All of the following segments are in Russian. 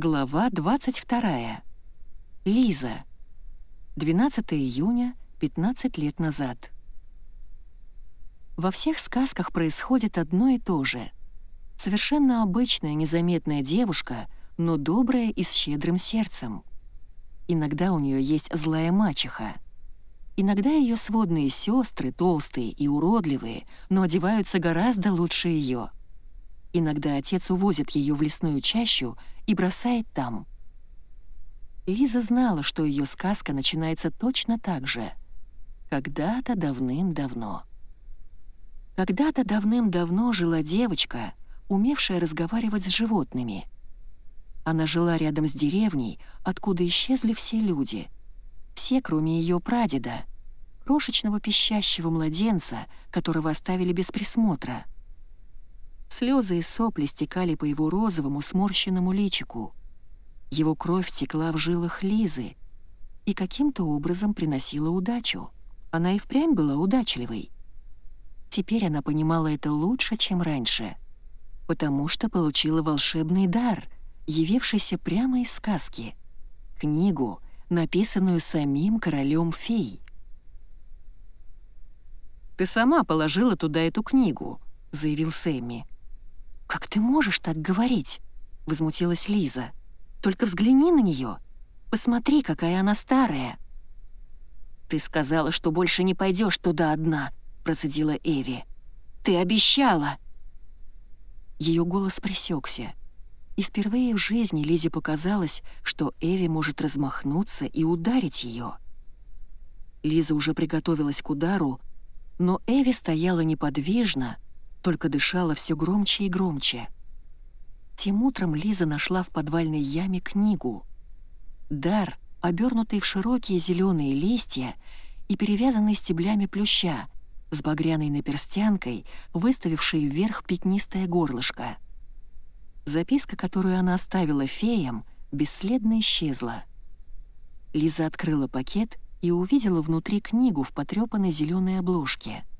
Глава 22. Лиза. 12 июня, 15 лет назад. Во всех сказках происходит одно и то же. Совершенно обычная, незаметная девушка, но добрая и с щедрым сердцем. Иногда у нее есть злая мачеха. Иногда ее сводные сестры, толстые и уродливые, но одеваются гораздо лучше ее. Иногда отец увозит ее в лесную чащу и бросает там. Лиза знала, что ее сказка начинается точно так же. Когда-то давным-давно. Когда-то давным-давно жила девочка, умевшая разговаривать с животными. Она жила рядом с деревней, откуда исчезли все люди. Все, кроме ее прадеда, крошечного пищащего младенца, которого оставили без присмотра — Слезы и сопли стекали по его розовому сморщенному личику. Его кровь текла в жилах Лизы и каким-то образом приносила удачу. Она и впрямь была удачливой. Теперь она понимала это лучше, чем раньше, потому что получила волшебный дар, явившийся прямо из сказки — книгу, написанную самим королем фей. «Ты сама положила туда эту книгу», — заявил Сэмми. «Как ты можешь так говорить?» — возмутилась Лиза. «Только взгляни на нее. Посмотри, какая она старая». «Ты сказала, что больше не пойдешь туда одна», — процедила Эви. «Ты обещала!» Ее голос пресекся. И впервые в жизни Лизе показалось, что Эви может размахнуться и ударить ее. Лиза уже приготовилась к удару, но Эви стояла неподвижно, только дышала все громче и громче. Тем утром Лиза нашла в подвальной яме книгу. Дар, обернутый в широкие зеленые листья и перевязанный стеблями плюща, с багряной наперстянкой, выставившей вверх пятнистое горлышко. Записка, которую она оставила феям, бесследно исчезла. Лиза открыла пакет и увидела внутри книгу в потрепанной зеленой обложке —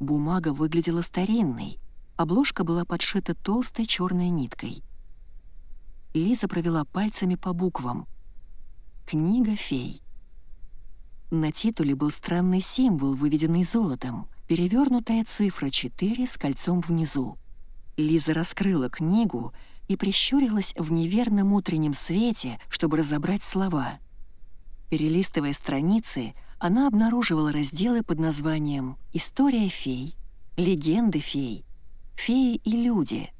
Бумага выглядела старинной, обложка была подшита толстой черной ниткой. Лиза провела пальцами по буквам. «Книга фей». На титуле был странный символ, выведенный золотом, перевернутая цифра 4 с кольцом внизу. Лиза раскрыла книгу и прищурилась в неверном утреннем свете, чтобы разобрать слова. Перелистывая страницы, она обнаруживала разделы под названием «История фей», «Легенды фей», «Феи и люди».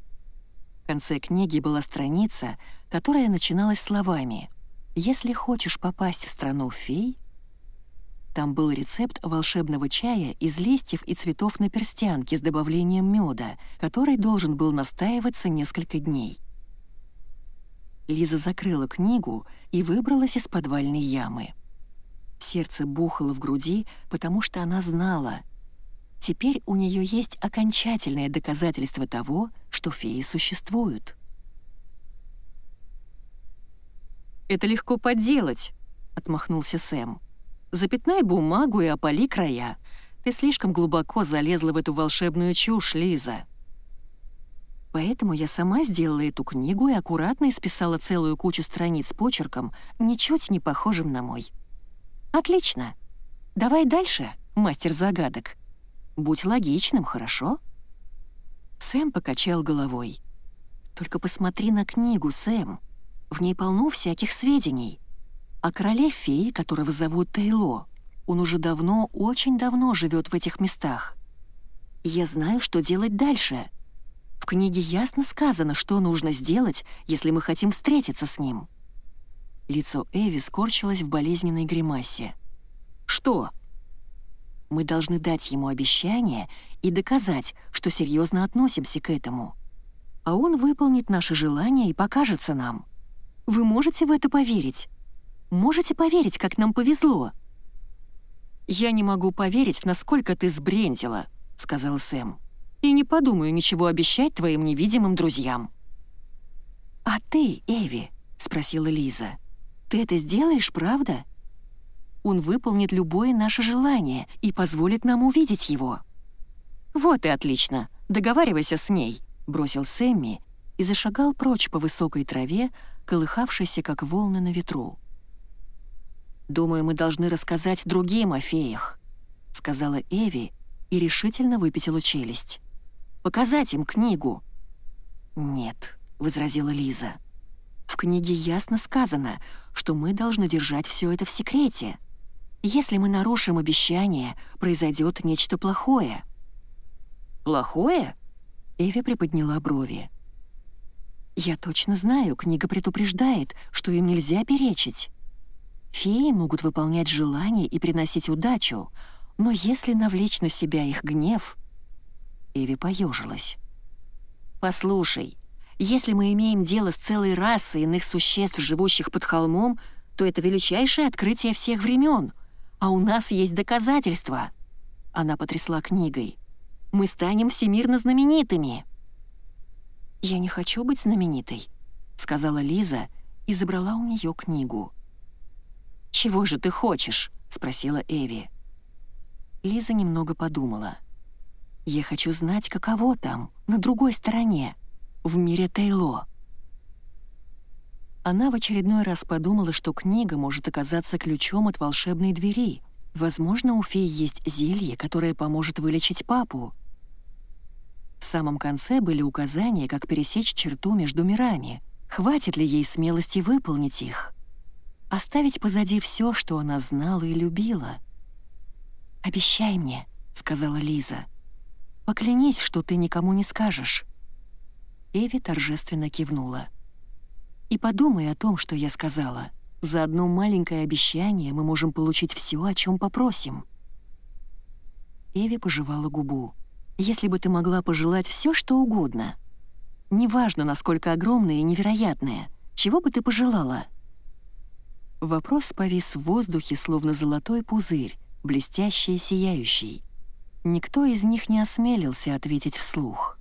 В конце книги была страница, которая начиналась словами «Если хочешь попасть в страну фей», там был рецепт волшебного чая из листьев и цветов на перстянке с добавлением меда, который должен был настаиваться несколько дней. Лиза закрыла книгу и выбралась из подвальной ямы. Сердце бухало в груди, потому что она знала. Теперь у нее есть окончательное доказательство того, что феи существуют. «Это легко подделать», — отмахнулся Сэм. «Запятнай бумагу и опали края. Ты слишком глубоко залезла в эту волшебную чушь, Лиза». Поэтому я сама сделала эту книгу и аккуратно исписала целую кучу страниц почерком, ничуть не похожим на мой. «Отлично. Давай дальше, мастер загадок. Будь логичным, хорошо?» Сэм покачал головой. «Только посмотри на книгу, Сэм. В ней полно всяких сведений. О короле феи, которого зовут Тейло. Он уже давно, очень давно живет в этих местах. Я знаю, что делать дальше. В книге ясно сказано, что нужно сделать, если мы хотим встретиться с ним». Лицо Эви скорчилось в болезненной гримасе. «Что?» «Мы должны дать ему обещание и доказать, что серьезно относимся к этому. А он выполнит наше желание и покажется нам. Вы можете в это поверить? Можете поверить, как нам повезло?» «Я не могу поверить, насколько ты сбрендила», — сказал Сэм. «И не подумаю ничего обещать твоим невидимым друзьям». «А ты, Эви?» — спросила Лиза. Ты это сделаешь, правда? Он выполнит любое наше желание и позволит нам увидеть его». «Вот и отлично. Договаривайся с ней», — бросил Сэмми и зашагал прочь по высокой траве, колыхавшейся, как волны на ветру. «Думаю, мы должны рассказать другим о феях», — сказала Эви и решительно выпятила челюсть. «Показать им книгу». «Нет», — возразила Лиза. «В книге ясно сказано, что мы должны держать все это в секрете. Если мы нарушим обещание, произойдет нечто плохое». «Плохое?» — Эви приподняла брови. «Я точно знаю, книга предупреждает, что им нельзя перечить. Феи могут выполнять желания и приносить удачу, но если навлечь на себя их гнев...» Эви поежилась. «Послушай, если мы имеем дело с целой расой иных существ, живущих под холмом, то это величайшее открытие всех времен, а у нас есть доказательства». Она потрясла книгой. «Мы станем всемирно знаменитыми». «Я не хочу быть знаменитой», — сказала Лиза и забрала у нее книгу. «Чего же ты хочешь?» — спросила Эви. Лиза немного подумала. «Я хочу знать, каково там, на другой стороне, в мире Тейло». Она в очередной раз подумала, что книга может оказаться ключом от волшебной двери. Возможно, у феи есть зелье, которое поможет вылечить папу. В самом конце были указания, как пересечь черту между мирами. Хватит ли ей смелости выполнить их? Оставить позади все, что она знала и любила. «Обещай мне», — сказала Лиза. «Поклянись, что ты никому не скажешь». Эви торжественно кивнула. «И подумай о том, что я сказала. За одно маленькое обещание мы можем получить все, о чем попросим». Эви пожевала губу если бы ты могла пожелать все, что угодно. Неважно, насколько огромное и невероятное, чего бы ты пожелала?» Вопрос повис в воздухе, словно золотой пузырь, блестящий и сияющий. Никто из них не осмелился ответить вслух.